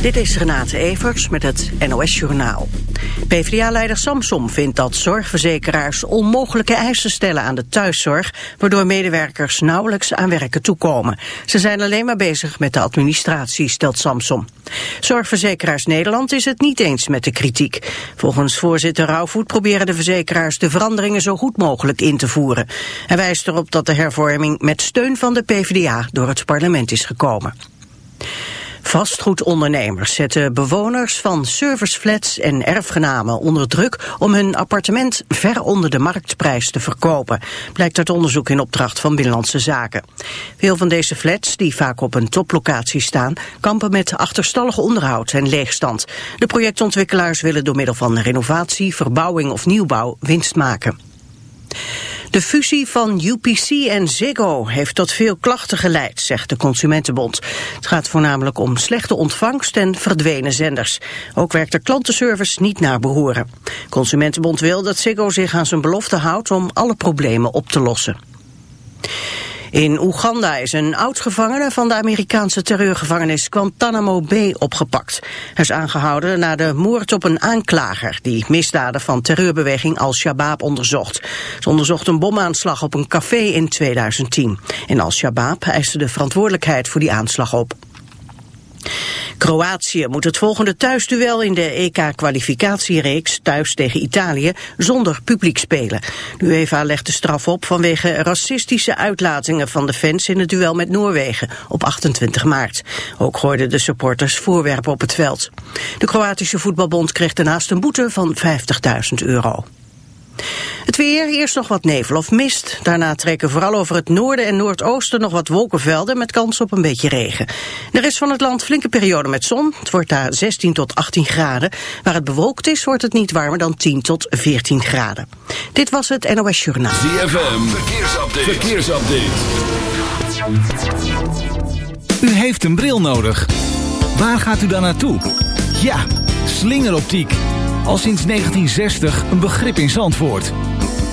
Dit is Renate Evers met het NOS Journaal. PvdA-leider Samsom vindt dat zorgverzekeraars onmogelijke eisen stellen aan de thuiszorg, waardoor medewerkers nauwelijks aan werken toekomen. Ze zijn alleen maar bezig met de administratie, stelt Samsom. Zorgverzekeraars Nederland is het niet eens met de kritiek. Volgens voorzitter Rauwvoet proberen de verzekeraars de veranderingen zo goed mogelijk in te voeren. Hij wijst erop dat de hervorming met steun van de PvdA door het parlement is gekomen. Vastgoedondernemers zetten bewoners van serviceflats en erfgenamen onder druk om hun appartement ver onder de marktprijs te verkopen, blijkt uit onderzoek in opdracht van Binnenlandse Zaken. Veel van deze flats, die vaak op een toplocatie staan, kampen met achterstallig onderhoud en leegstand. De projectontwikkelaars willen door middel van renovatie, verbouwing of nieuwbouw winst maken. De fusie van UPC en Ziggo heeft tot veel klachten geleid, zegt de Consumentenbond. Het gaat voornamelijk om slechte ontvangst en verdwenen zenders. Ook werkt de klantenservice niet naar behoren. Consumentenbond wil dat Ziggo zich aan zijn belofte houdt om alle problemen op te lossen. In Oeganda is een oud-gevangene van de Amerikaanse terreurgevangenis Guantanamo Bay opgepakt. Hij is aangehouden na de moord op een aanklager die misdaden van terreurbeweging Al-Shabaab onderzocht. Ze onderzocht een bomaanslag op een café in 2010. En Al-Shabaab eiste de verantwoordelijkheid voor die aanslag op. Kroatië moet het volgende thuisduel in de EK-kwalificatiereeks thuis tegen Italië zonder publiek spelen. De UEFA legt de straf op vanwege racistische uitlatingen van de fans in het duel met Noorwegen op 28 maart. Ook gooiden de supporters voorwerpen op het veld. De Kroatische voetbalbond kreeg daarnaast een boete van 50.000 euro. Weer, eerst nog wat nevel of mist. Daarna trekken vooral over het noorden en noordoosten nog wat wolkenvelden met kans op een beetje regen. De rest van het land flinke periode met zon. Het wordt daar 16 tot 18 graden. Waar het bewolkt is, wordt het niet warmer dan 10 tot 14 graden. Dit was het NOS Journaal. ZFM, verkeersupdate. verkeersupdate. U heeft een bril nodig. Waar gaat u dan naartoe? Ja, slingeroptiek al sinds 1960 een begrip in Zandvoort.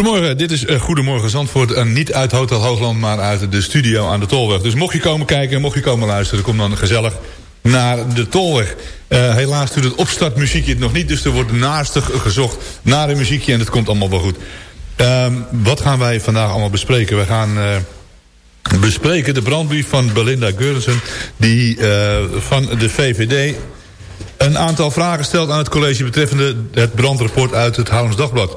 Goedemorgen, dit is uh, Goedemorgen Zandvoort. Uh, niet uit Hotel Hoogland, maar uit de studio aan de Tolweg. Dus mocht je komen kijken, mocht je komen luisteren... kom dan gezellig naar de Tolweg. Uh, helaas doet het opstartmuziekje het nog niet... dus er wordt naastig gezocht naar een muziekje... en het komt allemaal wel goed. Ehm, wat gaan wij vandaag allemaal bespreken? We gaan bespreken de brandbrief van Belinda Geurensen... die van de VVD een aantal vragen stelt aan het college... betreffende het brandrapport uit het Haarlems Dagblad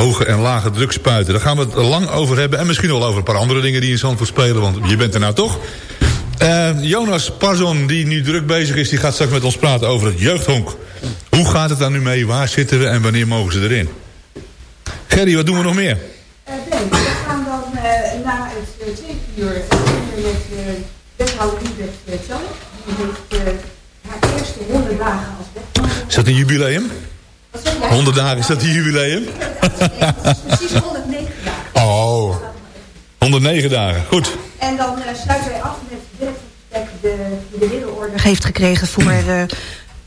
hoge en lage druk spuiten. Daar gaan we het lang over hebben. En misschien wel over een paar andere dingen die in Zandvoort spelen. Want je bent er nou toch. Uh, Jonas Parzon, die nu druk bezig is... die gaat straks met ons praten over het jeugdhonk. Hoe gaat het daar nu mee? Waar zitten we en wanneer mogen ze erin? Gerry, wat doen we nog meer? Uh, nee, we gaan dan uh, na het twee uur met wethouder Liebert Tjallik. Die heeft haar eerste 100 dagen als wethouder. Is dat een jubileum? 100 dagen is dat die jubileum? Precies 109 dagen. Oh, 109 dagen, goed. En dan eh, sluiten wij af met de, die de Wereldorde heeft gekregen voor... Eh,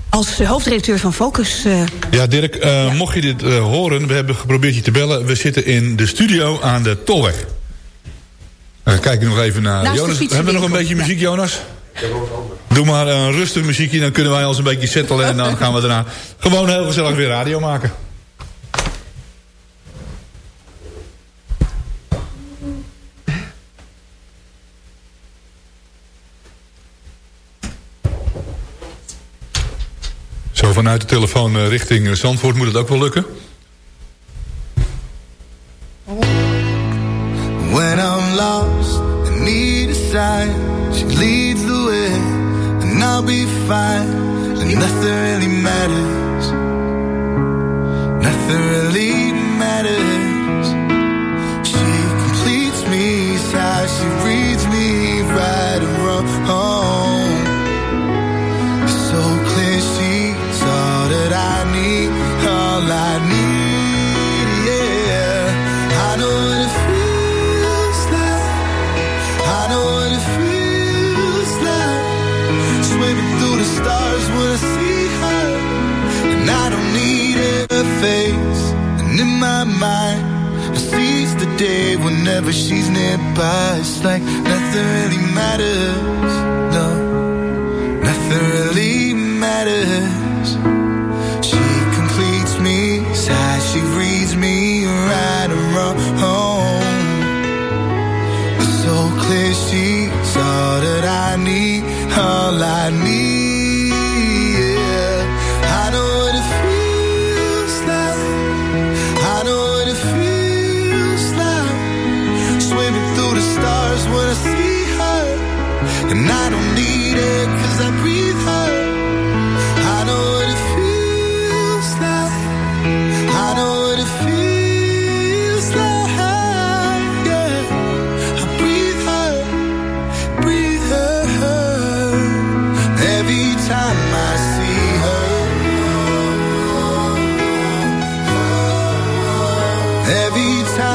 als hoofdredacteur van Focus. Eh. Ja, Dirk, mocht je dit horen, we hebben geprobeerd je te bellen. We zitten in de studio aan de Tolweg. kijk nog even naar Naast Jonas. Hebben we nog een beetje muziek, ja. Jonas? Doe maar een rustig muziekje, dan kunnen wij ons een beetje settelen... en dan gaan we daarna gewoon heel gezellig weer radio maken. Zo vanuit de telefoon eh, richting Zandvoort moet het ook wel lukken.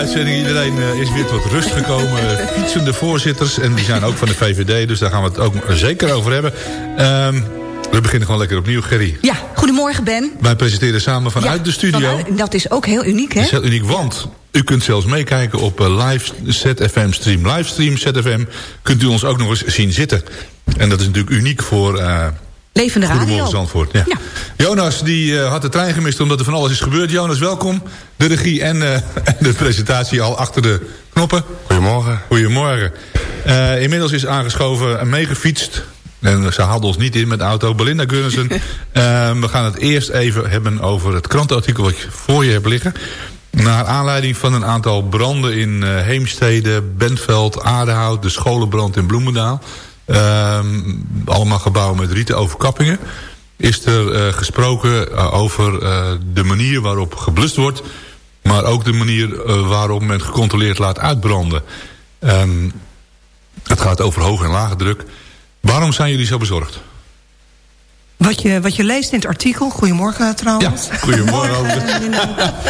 uitzending. Iedereen eh, is weer tot rust gekomen. Eh, Fietsende voorzitters. En die zijn ook van de VVD. Dus daar gaan we het ook zeker over hebben. Ehm, we beginnen gewoon lekker opnieuw, Gerry. Ja, goedemorgen Ben. Wij presenteren samen vanuit Ja, de studio. vanuit- dat is ook heel uniek, hè? Dat is heel uniek, want u kunt zelfs meekijken op eh, live ZFM stream. Livestream ZFM kunt u ons ook nog eens zien zitten. En dat is natuurlijk uniek voor Levende radio. Goedemorgen Zandvoort. Ja. Ja. Jonas die eh, had de trein gemist omdat er van alles is gebeurd. Jonas, welkom. De regie en, eh, en de presentatie al achter de knoppen. Goedemorgen. Goedemorgen. Eh, inmiddels is aangeschoven en meegefietst. En ze haalden ons niet in met de auto. Belinda Gunnison. We gaan het eerst even hebben over het krantenartikel wat je voor je hebt liggen. Naar aanleiding van een aantal branden in eh, Heemstede, Bentveld, Aardehout... de scholenbrand in Bloemendaal. Ehm, allemaal gebouwen met rieten overkappingen. Is er eh, gesproken eh, over eh, de manier waarop geblust wordt... maar ook de manier waarop men gecontroleerd laat uitbranden. Ehm, het gaat over hoge en lage druk. Waarom zijn jullie zo bezorgd? Wat je, wat je leest in het artikel, goedemorgen Ja, trouwens. goedemorgen. ook.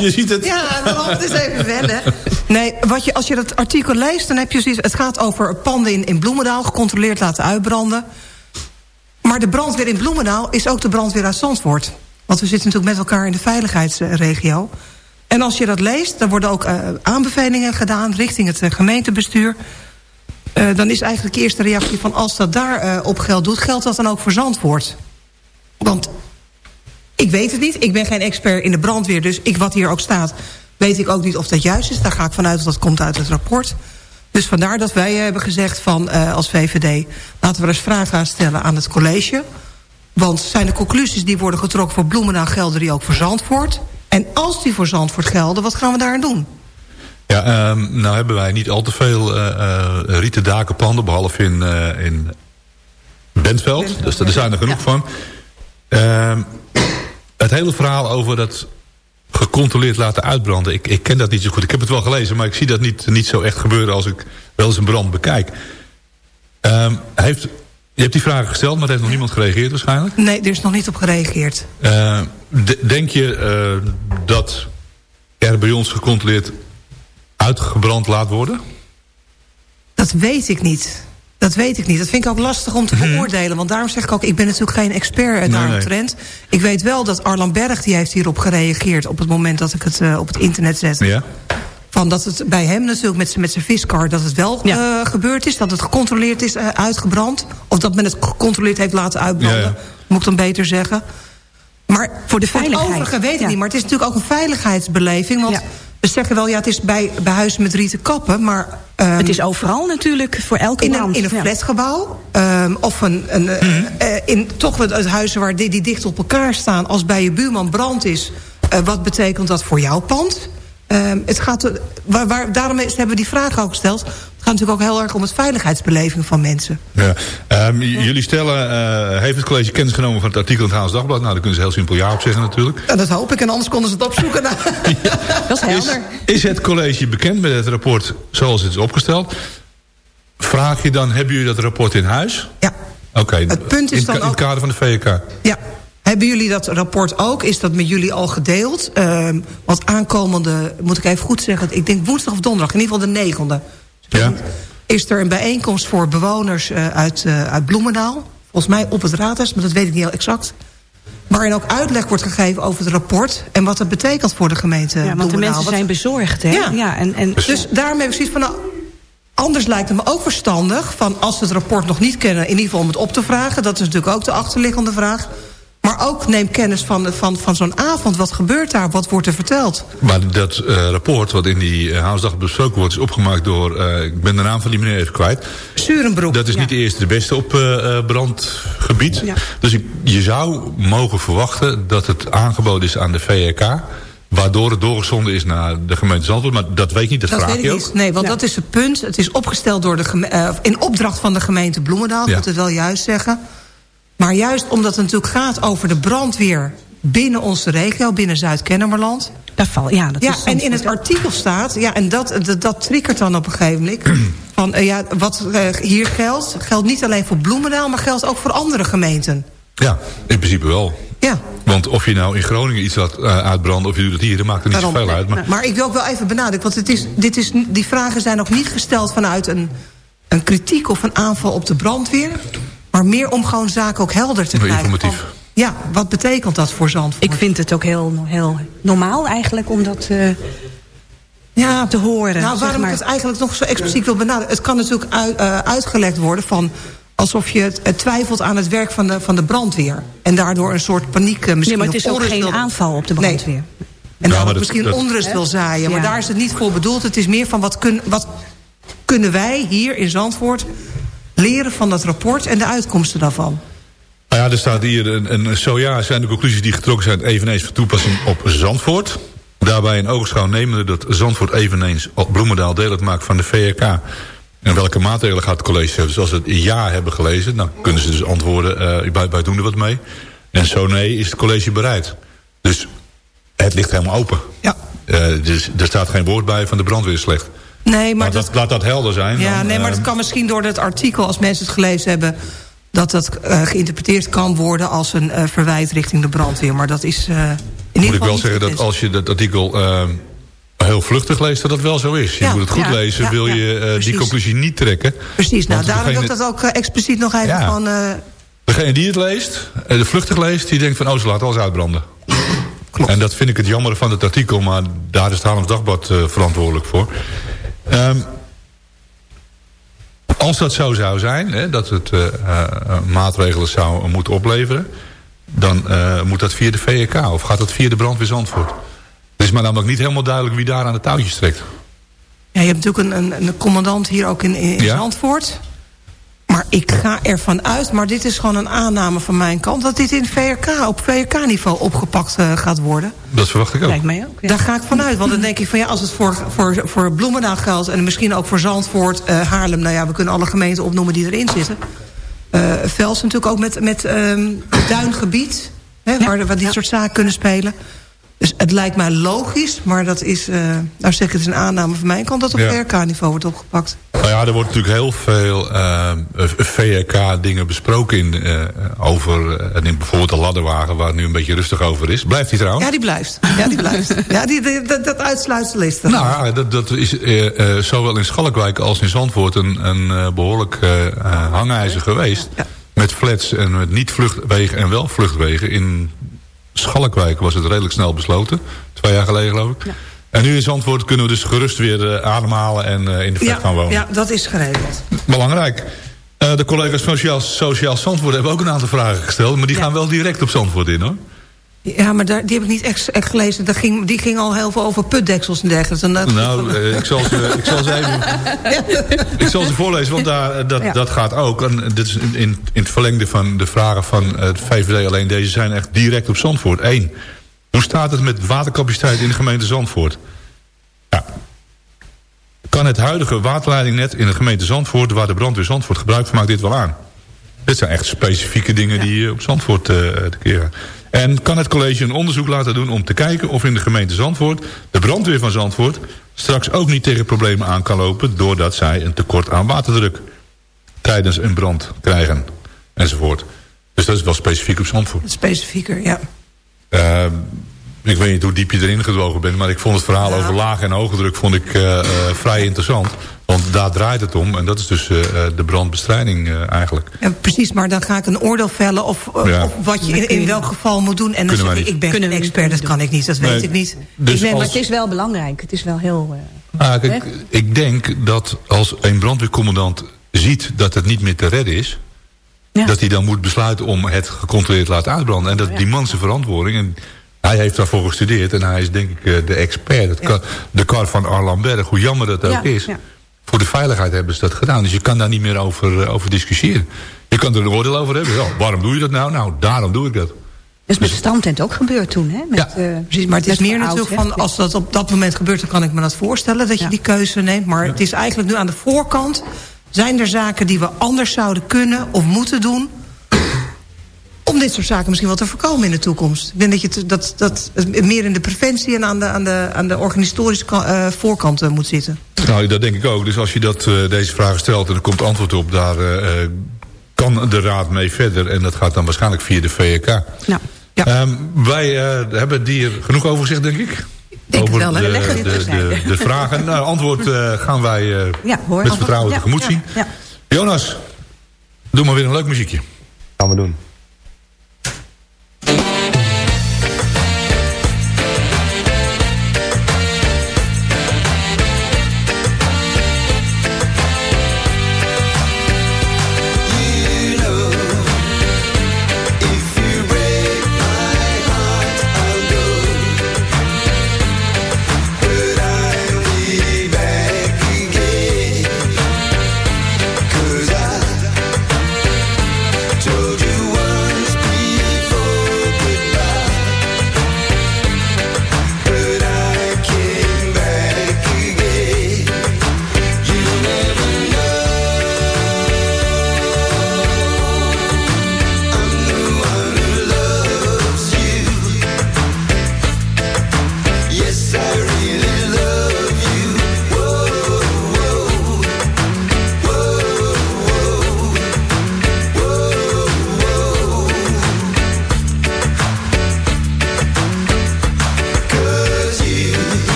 je ziet het. Ja, daarom het is even wennen. Nee, wat je, als je dat artikel leest, dan heb je zoiets... Het gaat over panden in, in Bloemendaal, gecontroleerd laten uitbranden. Maar de brandweer in Bloemendaal is ook de brandweer uit Zandvoort. Want we zitten natuurlijk met elkaar in de veiligheidsregio. En als je dat leest, dan worden ook eh, aanbevelingen gedaan... richting het eh, gemeentebestuur. Eh, dan is eigenlijk de eerste reactie van... als dat daar eh, op geld doet, geldt dat dan ook voor Zandvoort? Want ik weet het niet. Ik ben geen expert in de brandweer. Dus ik, wat hier ook staat, weet ik ook niet of dat juist is. Daar ga ik vanuit dat dat komt uit het rapport. Dus vandaar dat wij hebben gezegd van uh, als VVD... laten we eens vragen gaan stellen aan het college. Want zijn de conclusies die worden getrokken voor Bloemendaal... gelden die ook voor Zandvoort? En als die voor Zandvoort gelden, wat gaan we daar aan doen? Ja, um, nou hebben wij niet al te veel uh, uh, rieten dakenpanden... behalve in, in Bentveld. Bentveld. Dus daar zijn er genoeg ja. van. Uh, het hele verhaal over dat gecontroleerd laten uitbranden. Ik, ik ken dat niet zo goed. Ik heb het wel gelezen, maar ik zie dat niet, niet zo echt gebeuren... als ik wel eens een brand bekijk. Uh, heeft, je hebt die vragen gesteld, maar er heeft nog niemand gereageerd waarschijnlijk? Nee, er is nog niet op gereageerd. Uh, denk je uh, dat er bij ons gecontroleerd uitgebrand laat worden? Dat weet ik niet. Dat weet ik niet. Dat vind ik ook lastig om te Mhm. beoordelen. Want daarom zeg ik ook, ik ben natuurlijk geen expert Nee, daaromtrent. Ik weet wel dat Arlan Berg, die heeft hierop gereageerd... op het moment dat ik het eh, op het internet zette. Ja? Van dat het bij hem natuurlijk met, met zijn viskar... dat het wel Ja. eh, gebeurd is, dat het gecontroleerd is eh, uitgebrand. Of dat men het gecontroleerd heeft laten uitbranden. Ja, ja. Moet ik dan beter zeggen. Maar Voor de Het veiligheid. overige weet ik Ja. niet. Maar het is natuurlijk ook een veiligheidsbeleving. Want Ja. We zeggen wel, ja, het is bij, bij huizen met rieten kappen. Maar ehm, Het is overal natuurlijk, voor elke in een, in een Ja. flatgebouw. ehm, of een, een, eh, Mhm. eh, in toch het huizen waar die, die dicht op elkaar staan. Als bij je buurman brand is. eh, wat betekent dat voor jouw pand? Ehm, het gaat, waar, waar, daarom is, hebben we die vraag ook gesteld. Het gaat natuurlijk ook heel erg om het veiligheidsbeleving van mensen. Ja. Ehm, Jullie stellen, eh, heeft het college kennis genomen van het artikel in het Haals Dagblad? Nou, daar kunnen ze heel simpel ja op zeggen natuurlijk. En dat hoop ik, en anders konden ze het opzoeken. Nou, Dat is helder. is het college bekend met het rapport zoals het is opgesteld? Vraag je dan, hebben jullie dat rapport in huis? ja. Oké, Het punt is in, dan in het kader van de VK. Ja. Hebben jullie dat rapport ook? Is dat met jullie al gedeeld? Ehm want aankomende, moet ik even goed zeggen... ik denk woensdag of donderdag, in ieder geval de negende... Ja. is er een bijeenkomst voor bewoners eh, uit, eh, uit Bloemendaal. Volgens mij op het raadhuis, maar dat weet ik niet heel exact. Waarin ook uitleg wordt gegeven over het rapport... en wat het betekent voor de gemeente Ja, want de mensen Wat- zijn bezorgd, hè? Ja. ja en, en, dus daarmee heb ik zoiets van... Nou, anders lijkt het me ook verstandig... van als we het rapport nog niet kennen... in ieder geval om het op te vragen. Dat is natuurlijk ook de achterliggende vraag. Maar ook neem kennis van, van, van zo'n avond. Wat gebeurt daar? Wat wordt er verteld? Maar dat eh, rapport wat in die uh, Haasdag besproken wordt... is opgemaakt door, eh, ik ben de naam van die meneer even kwijt. Surenbroek. Dat is niet de eerste de beste op eh, eh, brandgebied. Ja. Dus ik, je zou mogen verwachten dat het aangeboden is aan de VRK... waardoor het doorgezonden is naar de gemeente Zandvoort. Maar dat weet ik niet, dat, Dat vraag weet je ik ook. niet. Nee, want Ja. dat is het punt. Het is opgesteld door de eh, in opdracht van de gemeente Bloemendaal. Ik Ja. moet het wel juist zeggen. Maar juist omdat het natuurlijk gaat over de brandweer... binnen onze regio, binnen Zuid-Kennemerland... ja, dat Ja, is en in het artikel staat, ja, en dat, dat, dat triggert dan op een gegeven moment. van, eh, ja, wat eh, hier geldt, geldt niet alleen voor Bloemendaal, maar geldt ook voor andere gemeenten. Ja, in principe wel. Ja, Want of je nou in Groningen iets laat eh, uitbranden... of je doet het hier, dat maakt er niet daarom. zoveel uit. Maar, Maar ik wil ook wel even benadrukken, want het is, dit is, die vragen zijn ook niet gesteld vanuit een, een kritiek of een aanval op de brandweer. Maar meer om gewoon zaken ook helder te krijgen. informatief. Van, ja, wat betekent dat voor Zandvoort? Ik vind het ook heel, heel normaal eigenlijk om dat eh, ja, te horen. Nou, zeg waarom maar. ik het eigenlijk nog zo expliciet wil benadrukken... het kan natuurlijk uit- eh, uitgelegd worden van... alsof je twijfelt aan het werk van de, van de brandweer. En daardoor een soort paniek eh, misschien Nee, maar het is ook geen wil- aanval op de Nee. brandweer. En Ja, dat- misschien dat- onrust wil zaaien. Maar Ja. daar is het niet voor bedoeld. Het is meer van wat, kun, wat kunnen wij hier in Zandvoort... leren van dat rapport en de uitkomsten daarvan. Nou ja, er staat hier een, een zo ja zijn de conclusies die getrokken zijn eveneens van toepassing op Zandvoort. Daarbij in oogschouw nemende dat Zandvoort eveneens op Bloemendaal deel uitmaakt van de VRK. En welke maatregelen gaat het college hebben? Dus als ze het ja hebben gelezen, dan kunnen ze dus antwoorden, uh, wij, doen er wat mee. En zo nee, is het college bereid. Dus het ligt helemaal open. Ja. Uh, dus er staat geen woord bij van de brandweer slecht. Nee, maar dat, dat, laat dat helder zijn. Ja, dan, nee, maar eh, het kan misschien door dat artikel, als mensen het gelezen hebben... dat dat eh, geïnterpreteerd kan worden als een eh, verwijt richting de brandweer. Maar dat is eh, in ieder moet ik wel zeggen dat als je dat artikel uh, heel vluchtig leest... dat dat wel zo is. Je Ja, moet het goed ja, lezen, ja, wil je uh, die conclusie niet trekken. Precies, nou, daarom degene- dat ook expliciet nog even van... Degene die het leest, de vluchtig leest... die denkt van, oh, ze laten alles uitbranden. Klopt. En dat vind ik het jammer van het artikel... maar daar is het Haarlems Dagblad uh, verantwoordelijk voor. Um, als dat zo zou zijn, hè, dat het uh, uh, maatregelen zou moeten opleveren... dan uh, moet dat via de VRK of gaat dat via de brandweer Zandvoort. Het is maar namelijk niet helemaal duidelijk wie daar aan de touwtjes trekt. Ja, je hebt natuurlijk een, een, een commandant hier ook in, in Ja. Zandvoort. Maar ik ga ervan uit, maar dit is gewoon een aanname van mijn kant... dat dit in VRK, op VRK-niveau opgepakt uh, gaat worden. Dat verwacht ik ook. Lijkt mij ook. Ja. Daar ga ik vanuit, want dan denk ik van ja, als het voor, voor, voor Bloemendaal geldt... en misschien ook voor Zandvoort, uh, Haarlem... nou ja, we kunnen alle gemeenten opnoemen die erin zitten. Uh, Vels natuurlijk ook met, met um, duingebied, hè, Ja, waar, waar dit ja. soort zaken kunnen spelen. Dus het lijkt mij logisch, maar dat is, uh, nou zeg ik, het is een aanname van mijn kant... dat op Ja. VRK-niveau wordt opgepakt. Nou ja, er wordt natuurlijk heel veel uh, VRK-dingen besproken in, uh, over uh, in bijvoorbeeld de ladderwagen, waar het nu een beetje rustig over is. Blijft die trouwens? Ja, die blijft. Ja, die blijft. ja, die, die, dat, dat uitsluitsel is er. Nou, dat, dat is zowel in Schalkwijk als in Zandvoort een, een behoorlijk hangijzer geweest. Ja. Met flats en met niet-vluchtwegen en wel vluchtwegen. In Schalkwijk was het redelijk snel besloten. Twee jaar geleden, geloof ik. Ja. En nu in Zandvoort kunnen we dus gerust weer uh, ademhalen en uh, in de vet gaan wonen. Ja, dat is geregeld. Belangrijk. Uh, de collega's van Sociaal, Sociaal Zandvoort hebben ook een aantal vragen gesteld. Maar die ja. gaan wel direct op Zandvoort in hoor. Ja, maar daar, die heb ik niet echt, echt gelezen. Dat ging, die ging al heel veel over putdeksels en dergelijke. nou, ik, zal ze, ik, zal ze even, ik zal ze voorlezen, want daar, dat, ja. dat gaat ook. En dit is in, in, in het verlengde van de vragen van het VVD. Alleen deze zijn echt direct op Zandvoort. Eén. Hoe staat het met watercapaciteit in de gemeente Zandvoort? Ja. Kan het huidige waterleidingnet in de gemeente Zandvoort... waar de brandweer Zandvoort gebruik van maakt, dit wel aan? Dit zijn echt specifieke dingen ja. die op Zandvoort uh, te keren. En kan het college een onderzoek laten doen om te kijken... of in de gemeente Zandvoort de brandweer van Zandvoort... straks ook niet tegen problemen aan kan lopen... doordat zij een tekort aan waterdruk tijdens een brand krijgen. Enzovoort. Dus dat is wel specifiek op Zandvoort. Specifieker, ja. Uh, ik weet niet hoe diep je erin gedwogen bent... maar ik vond het verhaal ja. over lage en hoge druk vond ik, uh, uh, vrij interessant. Want daar draait het om. En dat is dus uh, de brandbestrijding eigenlijk. Ja, precies, maar dan ga ik een oordeel vellen... of, ja. of wat je in, in, welk geval moet doen. En dan zeg ik, ik ben geen expert, dat kan ik niet. Dat weet ik niet. Dus nee, als... maar het is wel belangrijk. Het is wel heel... Ah, kijk, ik denk dat als een brandweercommandant ziet dat het niet meer te redden is... Ja. Dat hij dan moet besluiten om het gecontroleerd te laten uitbranden. En dat ja. die man zijn verantwoording. En hij heeft daarvoor gestudeerd en hij is denk ik de expert. Ja. de kar van Arlan Berg, hoe jammer dat ook is. Voor de veiligheid hebben ze dat gedaan. Dus je kan daar niet meer over, over discussiëren. Je kan er een oordeel over hebben. Ja, waarom doe je dat nou? Nou, daarom doe ik dat. Dat is met de strandtent ook gebeurd toen, hè? Met, ja, uh, precies. Maar het is meer natuurlijk van... als dat op dat moment gebeurt, dan kan ik me dat voorstellen... dat je die keuze neemt. Maar het is eigenlijk nu aan de voorkant zijn er zaken die we anders zouden kunnen of moeten doen... om dit soort zaken misschien wel te voorkomen in de toekomst? Ik denk dat je dat, dat meer in de preventie en aan de, aan de, aan de organisatorische uh, voorkant uh, moet zitten. Nou, dat denk ik ook. Dus als je dat, uh, deze vraag stelt en er komt antwoord op... daar kan de raad mee verder. En dat gaat dan waarschijnlijk via de VK. Nou, ja. Um, wij hebben hier genoeg over gezegd, denk ik. Denk over wel, de, de, de, de, vragen. nou, antwoord uh, gaan wij uh, ja, hoor, met vertrouwen ja, tegemoet zien. Ja, Jonas, doe maar weer een leuk muziekje. Gaan we doen.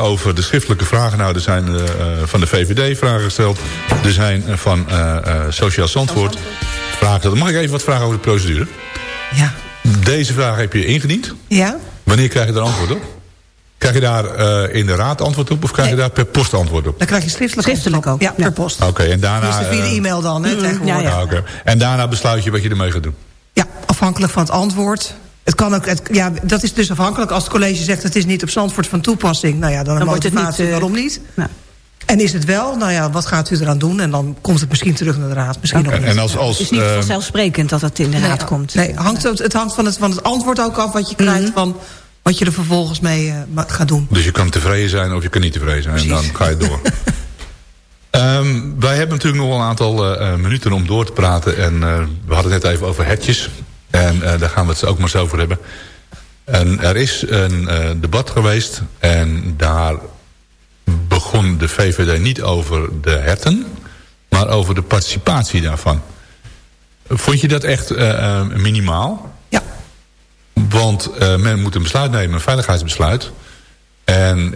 Over de schriftelijke vragen. Nou, er zijn uh, van de VVD vragen gesteld. Er zijn uh, van Sociaal Zandvoort vragen gesteld. Mag ik even wat vragen over de procedure? Ja. Deze vraag heb je ingediend. Ja. Wanneer krijg je er antwoord op? Krijg je daar uh, in de raad antwoord op of krijg je daar per post antwoord op? Dan krijg je schriftelijk, schriftelijk ook. Ja, per post. Oké, okay, en daarna... Dus via de e-mail dan, hè, tegenwoordig. Ja, ja. Ah, okay. En daarna besluit je wat je ermee gaat doen? Ja, afhankelijk van het antwoord. Het kan ook, het, ja, dat is dus afhankelijk. Als het college zegt het is niet op Zandvoort van toepassing... nou ja, dan, dan wordt het niet, uh, waarom niet? Nou. En is het wel, nou ja, wat gaat u eraan doen? En dan komt het misschien terug naar de raad. Misschien okay. nog niet. En als, als, het is niet uh, vanzelfsprekend dat het in de nee, raad komt. Nee, hangt, het hangt van het, van het antwoord ook af wat je krijgt... Mm -hmm. van wat je er vervolgens mee uh, gaat doen. Dus je kan tevreden zijn of je kan niet tevreden zijn. Precies. En dan ga je door. um, wij hebben natuurlijk nog wel een aantal uh, minuten om door te praten. En uh, we hadden het net even over hetjes. En daar gaan we het ook maar zo over hebben. En er is een debat geweest. En daar begon de VVD niet over de herten. Maar over de participatie daarvan. Vond je dat echt minimaal? Ja. Want men moet een besluit nemen, een veiligheidsbesluit. En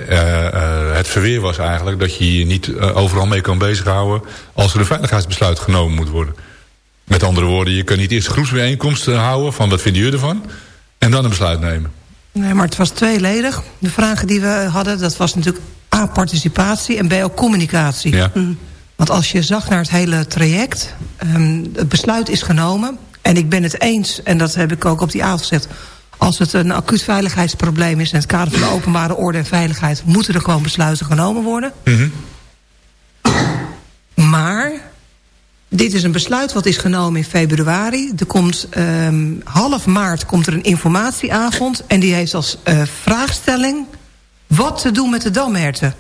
het verweer was eigenlijk dat je je niet overal mee kan bezighouden... als er een veiligheidsbesluit genomen moet worden. Met andere woorden, je kan niet eerst groepsbijeenkomsten houden... van wat vinden jullie ervan, en dan een besluit nemen. Nee, maar het was tweeledig. De vragen die we hadden, dat was natuurlijk A, participatie... en B, ook communicatie. Ja. Mm. Want als je zag naar het hele traject... Um, het besluit is genomen... en ik ben het eens, en dat heb ik ook op die avond gezegd als het een acuut veiligheidsprobleem is... in het kader van de openbare orde en veiligheid... moeten er gewoon besluiten genomen worden. Mm -hmm. Maar dit is een besluit wat is genomen in februari. Er komt um, half maart komt er een informatieavond... en die heeft als uh, vraagstelling... wat te doen met de damherten.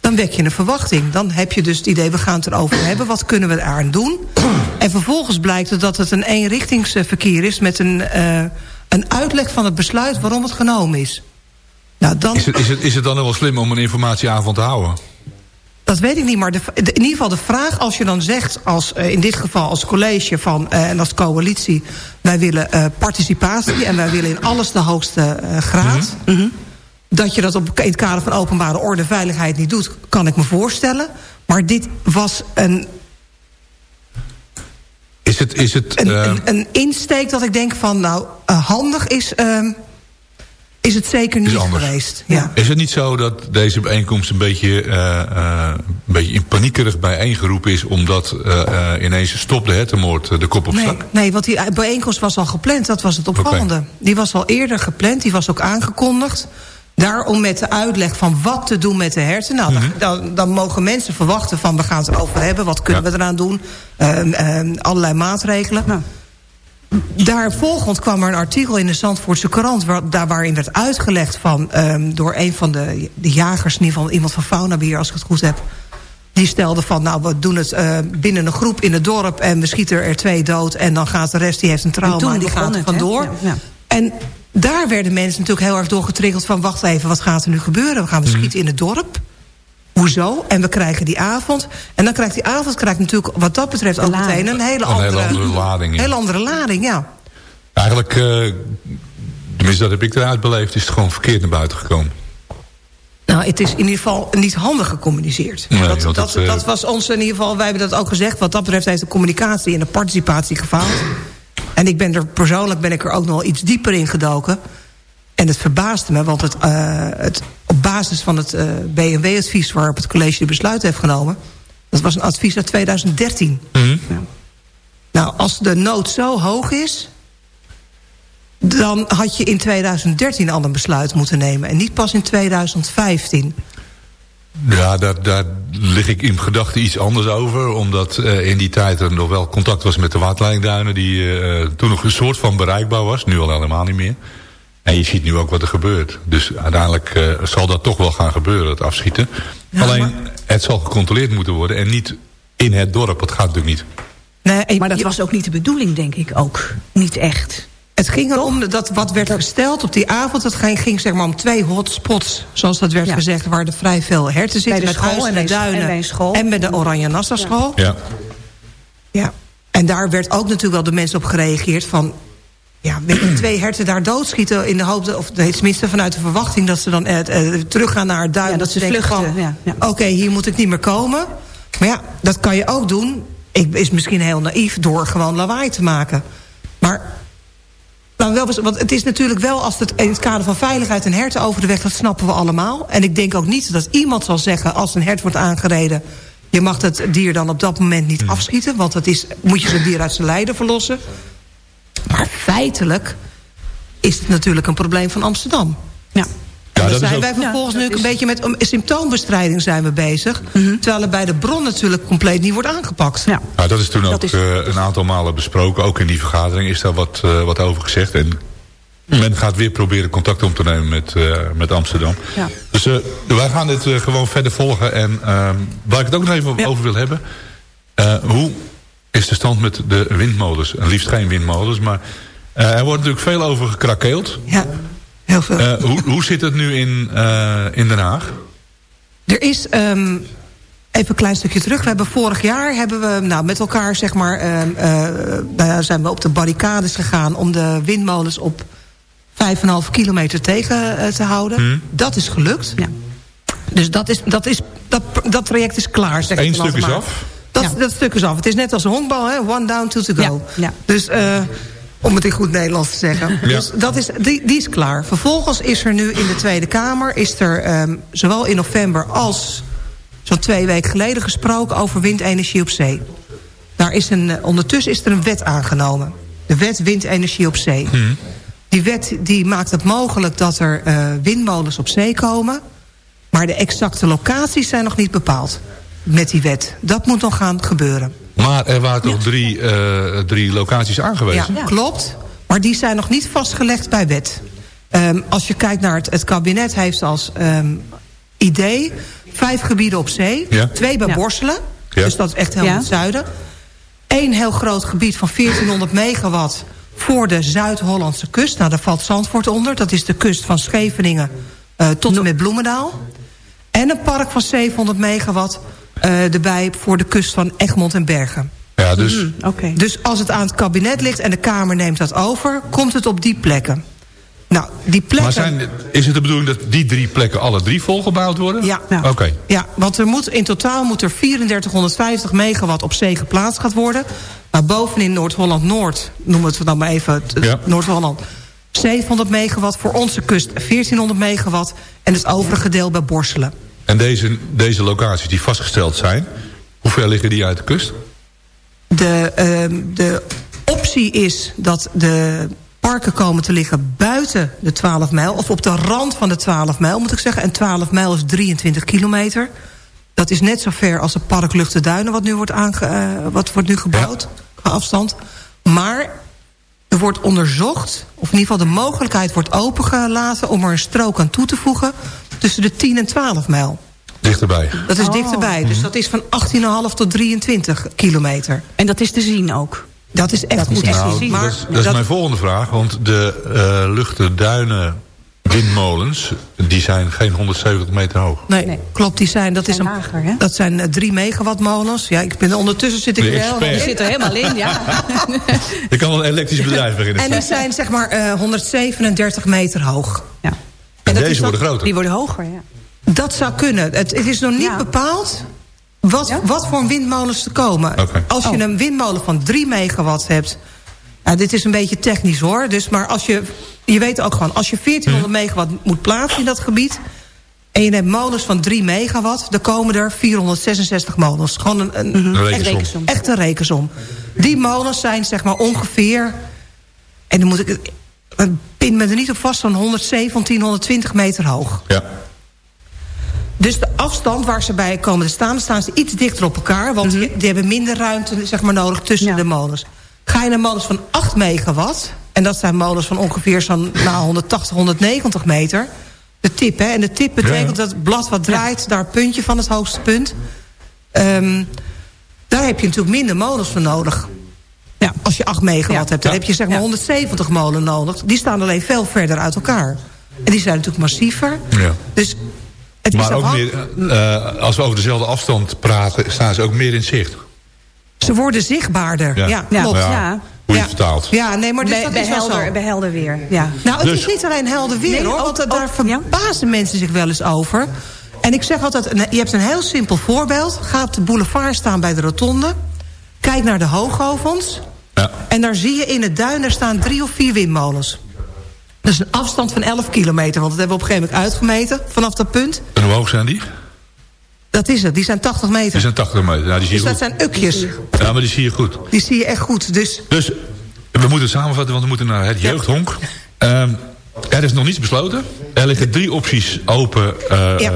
Dan wek je een verwachting. Dan heb je dus het idee, we gaan het erover hebben. Wat kunnen we eraan doen? En vervolgens blijkt het dat het een eenrichtingsverkeer is... met een... Uh, een uitleg van het besluit waarom het genomen is. Nou, dan... is, het, is, het, is het dan wel slim om een informatieavond te houden? Dat weet ik niet, maar de, de, in ieder geval de vraag... als je dan zegt, als, uh, in dit geval als college van, uh, en als coalitie... wij willen uh, participatie en wij willen in alles de hoogste graad... Mm -hmm. dat je dat op, in het kader van openbare orde en veiligheid niet doet... kan ik me voorstellen. Maar dit was een is het, is het, een, een, een, insteek dat ik denk van, nou, handig is, uh, is het zeker niet geweest. Ja. Is het niet zo dat deze bijeenkomst een beetje, uh, een beetje in paniekerig bijeengeroepen is... omdat ineens stopte het de moord de kop op nee, stak? Nee, want die bijeenkomst was al gepland, dat was het opvallende. Okay. Die was al eerder gepland, die was ook aangekondigd. Daarom met de uitleg van wat te doen met de hersen. Nou, mm -hmm. dan, dan, dan, mogen mensen verwachten van we gaan het erover hebben. Wat kunnen ja. we eraan doen? Uh, uh, allerlei maatregelen. Nou. Daar volgend kwam er een artikel in de Zandvoortse krant... Waar, daar waarin werd uitgelegd van, um, door een van de, de jagers... in ieder geval iemand van Faunabeheer, als ik het goed heb... die stelde van, nou, we doen het uh, binnen een groep in het dorp... en we schieten er twee dood en dan gaat de rest... die heeft een trauma en die gaat er vandoor. Ja, ja. En daar werden mensen natuurlijk heel erg door getriggerd van... wacht even, wat gaat er nu gebeuren? We gaan we schieten in het dorp. Hoezo? En we krijgen die avond. En dan krijgt die avond krijgt natuurlijk wat dat betreft ook meteen een hele andere, een hele andere lading. Ja. Hele andere lading, ja. Eigenlijk, uh, tenminste dat heb ik eruit beleefd... is het gewoon verkeerd naar buiten gekomen. Nou, het is in ieder geval niet handig gecommuniceerd. Nee, dat, dat, het, uh... dat was ons in ieder geval, wij hebben dat ook gezegd... wat dat betreft heeft de communicatie en de participatie gefaald. En ik ben er persoonlijk ben ik er ook nog wel iets dieper in gedoken. En het verbaasde me, want het, uh, het op basis van het uh, BMW-advies... waarop het college de besluit heeft genomen... dat was een advies uit 2013. Mm -hmm. ja. Nou, als de nood zo hoog is... dan had je in 2013 al een besluit moeten nemen... en niet pas in 2015. Ja, daar, daar lig ik in gedachten iets anders over. Omdat uh, in die tijd er nog wel contact was met de waterleidingduinen... die uh, toen nog een soort van bereikbaar was. Nu al helemaal niet meer. En je ziet nu ook wat er gebeurt. Dus uiteindelijk uh, zal dat toch wel gaan gebeuren, het afschieten. Ja, Alleen, maar... het zal gecontroleerd moeten worden. En niet in het dorp, dat gaat natuurlijk niet. Nee, maar dat was ook niet de bedoeling, denk ik ook. Niet echt. Het ging erom dat wat werd gesteld op die avond... het ging, ging zeg maar om twee hotspots, zoals dat werd ja. gezegd... waar er vrij veel herten zitten. Bij de met school en de duinen. En bij, school. en bij de Oranje Nassau school. Ja. ja. En daar werd ook natuurlijk wel de mensen op gereageerd van... ja, twee herten daar doodschieten in de hoop... Dat, of nee, tenminste vanuit de verwachting dat ze dan eh, eh, teruggaan naar het duin. Ja, dat ze vluchten, van, ja, ja. Oké, hier moet ik niet meer komen. Maar ja, dat kan je ook doen. Ik is misschien heel naïef door gewoon lawaai te maken. Maar nou, wel, want het is natuurlijk wel, als het in het kader van veiligheid... een herten over de weg, dat snappen we allemaal. En ik denk ook niet dat iemand zal zeggen... als een hert wordt aangereden... je mag het dier dan op dat moment niet afschieten... want dat is, moet je zo'n dier uit zijn lijden verlossen. Maar feitelijk is het natuurlijk een probleem van Amsterdam. Ja. Ja, En dan zijn ook- wij vervolgens Ja, nu dat een beetje met symptoombestrijding zijn we bezig. Terwijl er bij de bron natuurlijk compleet niet wordt aangepakt. Ja. Nou, dat is toen Dat ook is- eh, een aantal malen besproken. Ook in die vergadering is daar wat, eh, wat over gezegd. En men gaat weer proberen contact op te nemen met, eh, met Amsterdam. Ja. Dus eh, wij gaan dit gewoon verder volgen. En ehm, waar ik het ook nog even Ja. over wil hebben. eh, hoe is de stand met de windmolens? En liefst geen windmolens. Maar eh, er wordt natuurlijk veel over gekrakeeld. Ja, heel veel. Eh, hoe, hoe zit het nu in, eh, in Den Haag? Er is, ehm, even een klein stukje terug. We hebben vorig jaar hebben we nou, met elkaar, zeg maar, ehm, eh, nou ja, zijn we op de barricades gegaan om de windmolens op 5,5 kilometer tegen te houden. Dat is gelukt. Ja. Dus dat, is, dat, is, dat, dat traject is klaar. Zeg Eén stuk is maar. af? Dat, Ja. dat stuk is af. Het is net als een honkbal, hè? one down, two to go. Ja. Dus eh, om het in goed Nederlands te zeggen. Dus dat is, die, die is klaar. Vervolgens is er nu in de Tweede Kamer... is er ehm, zowel in november als zo'n twee weken geleden gesproken... over windenergie op zee. Daar is een, eh, ondertussen is er een wet aangenomen. De wet windenergie op zee. Die wet die maakt het mogelijk dat er eh, windmolens op zee komen... maar de exacte locaties zijn nog niet bepaald met die wet. Dat moet nog gaan gebeuren. Maar er waren toch drie, eh, drie locaties aangewezen? Ja, klopt. Maar die zijn nog niet vastgelegd bij wet. Ehm, als je kijkt naar het, het kabinet heeft als ehm, idee... vijf gebieden op zee, Ja. twee bij Ja. Borselen... Ja. dus dat is echt helemaal Ja. het zuiden... Eén heel groot gebied van 1400 megawatt voor de Zuid-Hollandse kust. Nou, daar valt Zandvoort onder. Dat is de kust van Scheveningen eh, tot en met Bloemendaal. En een park van 700 megawatt eh, erbij voor de kust van Egmond en Bergen. Ja, dus Oké. Dus als het aan het kabinet ligt en de Kamer neemt dat over... komt het op die plekken. Nou, die plekken... Maar zijn, is het de bedoeling dat die drie plekken alle drie volgebouwd worden? Ja. Oké. Ja, want er moet, in totaal moet er 3450 megawatt op zee geplaatst gaat worden. Maar bovenin Noord-Holland-Noord, noemen we het dan maar even... Ja. Noord-Holland, 700 megawatt. Voor onze kust 1400 megawatt. En het overige deel bij Borselen. En deze, deze locaties die vastgesteld zijn... hoe ver liggen die uit de kust? De, ehm, de optie is dat de parken komen te liggen buiten de 12 mijl... of op de rand van de 12 mijl, moet ik zeggen. En 12 mijl is 23 kilometer. Dat is net zo ver als het park Lucht de Duinen... wat nu wordt, aange, eh, wat wordt nu gebouwd, qua afstand. Maar er wordt onderzocht, of in ieder geval de mogelijkheid wordt opengelaten... om er een strook aan toe te voegen tussen de 10 en 12 mijl. Dichterbij. Dat is Oh. dichterbij, dus dat is van 18,5 tot 23 kilometer. En dat is te zien ook. Dat is echt goed te Nou, zien. dat Maar is, dat is mijn volgende vraag. Want de eh luchten duinen windmolens... die zijn geen 170 meter hoog. Nee, Nee. klopt, die zijn, dat, is Zijn een, lager, hè? dat zijn eh, drie megawatt molens. Ja, ik ben ondertussen zit ik De er. Je zit er helemaal in, ja. Je kan wel een elektrisch bedrijf beginnen. En die zijn zeg maar eh, 137 meter hoog. ja. En dat deze is worden groter. Die worden hoger, ja. Dat zou kunnen. Het, het is nog niet Ja. bepaald wat, Ja? wat voor windmolens er komen. Als je Oh. een windmolen van 3 megawatt hebt... Ja, dit is een beetje technisch hoor. Dus, maar als je, je weet ook gewoon... als je 1400 megawatt moet plaatsen in dat gebied... en je hebt molens van 3 megawatt... dan komen er 466 molens. Gewoon een, een, Een rekensom. echt een rekensom. Die molens zijn zeg maar ongeveer... en dan moet ik... het- het pin me er niet op vast... van 117, 120 meter hoog. Ja. Dus de afstand waar ze bij komen te staan... staan ze iets dichter op elkaar... want die, die hebben minder ruimte zeg maar, nodig tussen Ja. de molens. Ga je naar molens van 8 megawatt... en dat zijn molens van ongeveer zo'n nou, 180, 190 meter... de tip, hè? En de tip betekent dat het blad wat draait... daar puntje van het hoogste punt... Ehm, daar heb je natuurlijk minder molens voor nodig. Ja, als je 8 megawatt Ja. hebt, dan Ja. heb je zeg maar Ja. 170 molen nodig. Die staan alleen veel verder uit elkaar. En die zijn natuurlijk massiever. Ja. Dus het is Maar ook afhan- meer, eh, als we over dezelfde afstand praten... staan ze ook meer in zicht. Ze worden zichtbaarder. Ja. Ja, Ja, klopt. ja. Ja. Hoe je Ja. het vertaalt. Ja, nee, maar dus Bij, dat bij, is wel helder, zo. bij helder weer, ja. Nou, het Dus- is niet alleen helder weer, Nee, hoor. Want ook- daar verbazen mensen zich wel eens over. En ik zeg altijd, je hebt een heel simpel voorbeeld. Ga op de boulevard staan bij de rotonde. Kijk naar de hoogovens. Ja. En daar zie je in het duin, daar staan drie of vier windmolens. Dat is een afstand van 11 kilometer, want dat hebben we op een gegeven moment uitgemeten. Vanaf dat punt. En hoe hoog zijn die? Dat is het, die zijn 80 meter. Die zijn 80 meter. Ja, die zie dus je dat goed. zijn ukjes. Ja, maar die zie je goed. Die zie je echt goed. Dus Dus we moeten samenvatten, want we moeten naar het jeugdhonk. Ehm, er is nog niets besloten. Er liggen drie opties open. eh, Ja.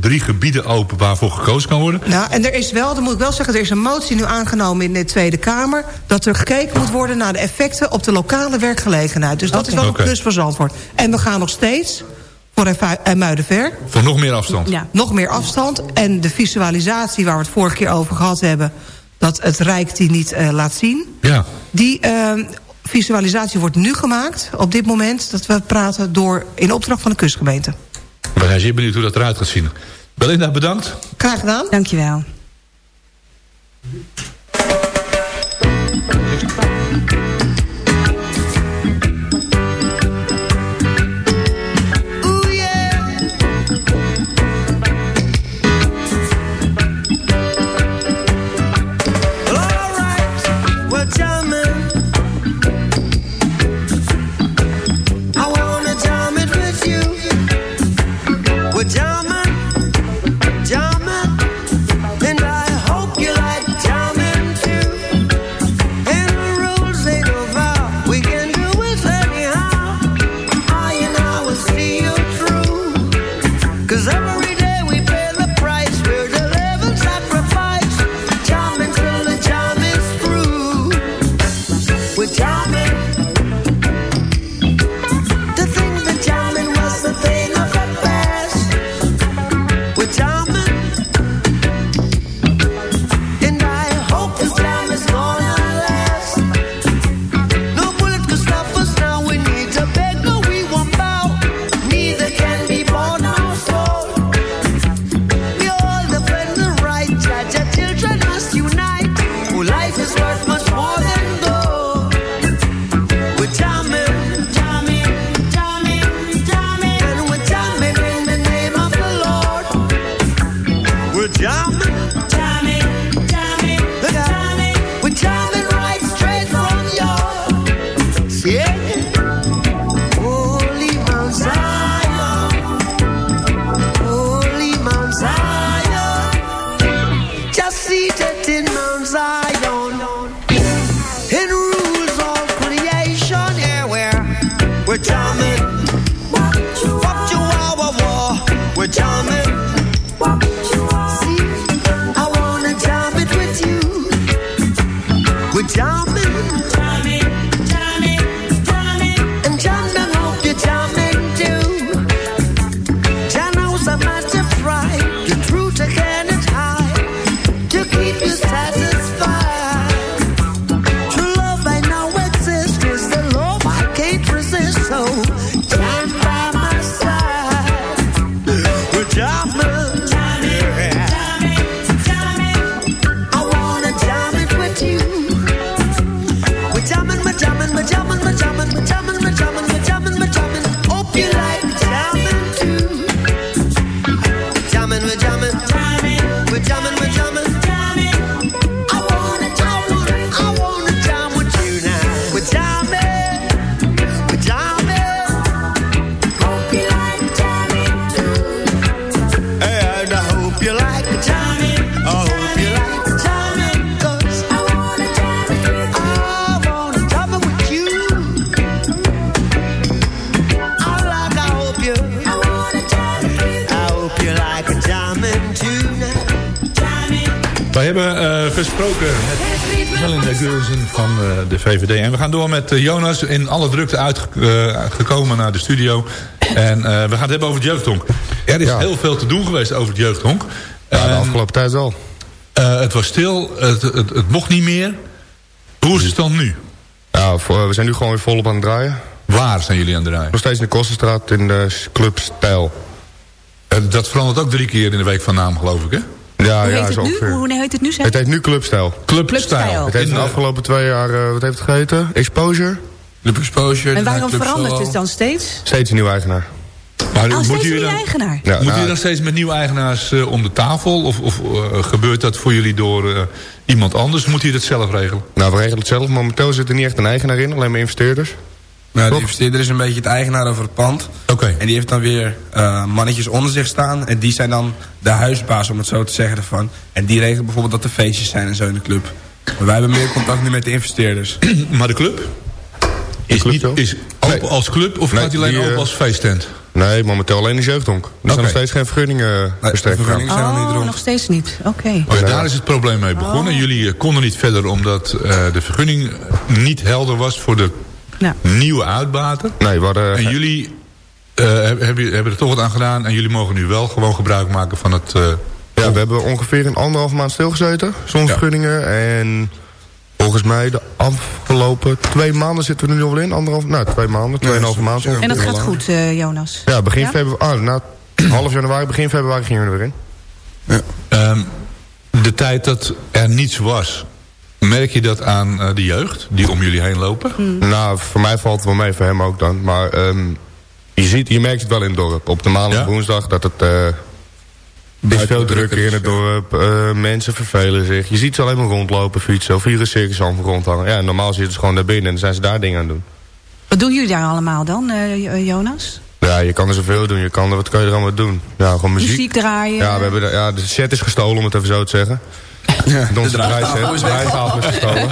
drie gebieden open waarvoor gekozen kan worden. Nou, en er is wel, dat moet ik wel zeggen... er is een motie nu aangenomen in de Tweede Kamer... dat er gekeken moet worden naar de effecten op de lokale werkgelegenheid. Dus dat is wel een plus voor Zandvoort. En we gaan nog steeds voor en Muidenver. Voor nog meer afstand. Ja. Nog meer afstand. En de visualisatie waar we het vorige keer over gehad hebben... dat het Rijk die niet eh, laat zien... Ja. Die eh, visualisatie wordt nu gemaakt, op dit moment... dat we praten door in opdracht van de kustgemeente. We zijn zeer benieuwd hoe dat eruit gaat zien. Belinda, bedankt. Graag gedaan. Dankjewel. Gesproken met Melinda Geurzen van eh, de VVD. En we gaan door met eh, Jonas in alle drukte uitgekomen naar de studio. En eh, we gaan het hebben over het jeugdhonk. Er is Ja. heel veel te doen geweest over het jeugdhonk. Ja, de En, afgelopen tijd wel. eh, het was stil, het, het, het mocht niet meer. Hoe is het dan nu? Ja, we zijn nu gewoon weer volop aan het draaien. Waar zijn jullie aan het draaien? Nog steeds in de Kostenstraat in de club Stijl. Eh, dat verandert ook drie keer in de week van naam, geloof ik, hè? Ja, Hoe ja, heet zo het nu? ongeveer. Hoe heet het nu? Zeg? Het heet nu Clubstijl. Clubstijl. Het heeft de afgelopen twee jaar, eh, wat heeft het geheten? Exposure? Club Exposure. En waarom Club verandert Solo. het dan steeds? Steeds een nieuwe eigenaar. Maar Oh, moet een dan, nieuwe eigenaar. Ja, moet nou, je dan steeds met nieuwe eigenaars eh, om de tafel? Of, of eh, gebeurt dat voor jullie door eh, iemand anders? Moet je dat zelf regelen? nou, we regelen het zelf. Momenteel zit er niet echt een eigenaar in, alleen maar investeerders. Nou, de investeerder is een beetje het eigenaar over het pand. Oké. En die heeft dan weer eh, mannetjes onder zich staan. En die zijn dan de huisbaas, om het zo te zeggen, ervan. En die regelen bijvoorbeeld dat er feestjes zijn en zo in de club. Maar wij hebben meer contact nu met de investeerders. Maar de club? Is, club niet, is open Nee. als club of Nee, gaat hij alleen die, open eh, als feesttent? Nee, momenteel alleen de jeugdhonk. Er zijn nog steeds geen vergunningen Nee, verstrekt. de vergunningen zijn nog niet Oh, rond. nog steeds niet. Oké. Oh, ja, daar is het probleem mee begonnen. Oh. Jullie eh, konden niet verder omdat eh, de vergunning niet helder was voor de Nieuwe uitbater. Nee, we hadden... En jullie eh, hebben, hebben er toch wat aan gedaan en jullie mogen nu wel gewoon gebruik maken van het... eh, Ja, we hebben ongeveer een anderhalf maand stilgezeten, zonder Ja. vergunningen. En volgens mij de afgelopen twee maanden zitten we er nu al wel in. Anderhalf, nou, twee maanden, tweeënhalve zo- maand. En dat gaat goed, eh, Jonas? Ja, begin Ja? februari, ah, nou, half januari, begin februari gingen we er weer in. Ehm, de tijd dat er niets was, merk je dat aan eh, de jeugd die om jullie heen lopen? Hmm. Nou, voor mij valt het wel mee, voor hem ook dan. Maar ehm, je, ziet, je merkt het wel in het dorp. Op de maandag Ja? woensdag dat het... eh is veel drukker in het dorp. eh, mensen vervelen zich. Je ziet ze alleen maar rondlopen, fietsen. Of hier een circus aan rondhangen. Ja, normaal zitten ze gewoon daar binnen en dan zijn ze daar dingen aan het doen. Wat doen jullie daar allemaal dan, eh, Jonas? Ja, je kan er zoveel doen. Je kan er, wat kan je er allemaal doen? Ja, gewoon muziek. Muziek draaien? Ja, we hebben de, ja, de set is gestolen, om het even zo te zeggen. Ja, De onze draaitafel is draaitafel gestolen.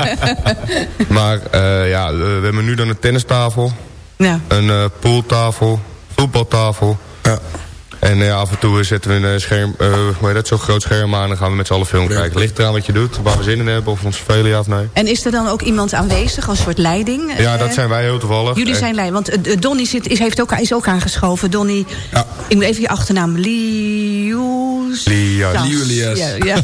maar eh, ja, we hebben nu dan een tennistafel. Ja. Een eh, pooltafel. Voetbaltafel. Ja. En eh, af en toe zetten we een eh, scherm, eh, hoe heet dat, zo'n groot scherm aan... en dan gaan we met z'n allen film kijken. Ligt eraan wat je doet, waar we zin in hebben... of ons vervelen, ja of nee. En is er dan ook iemand aanwezig, als soort leiding? Ja, Eh, dat zijn wij heel toevallig. Jullie En- zijn leiding, want eh, Donnie zit, is, heeft ook, is ook aangeschoven. Donnie, Ja. ik moet even je achternaam. Lius. Lias. Liulias. Ja, ja.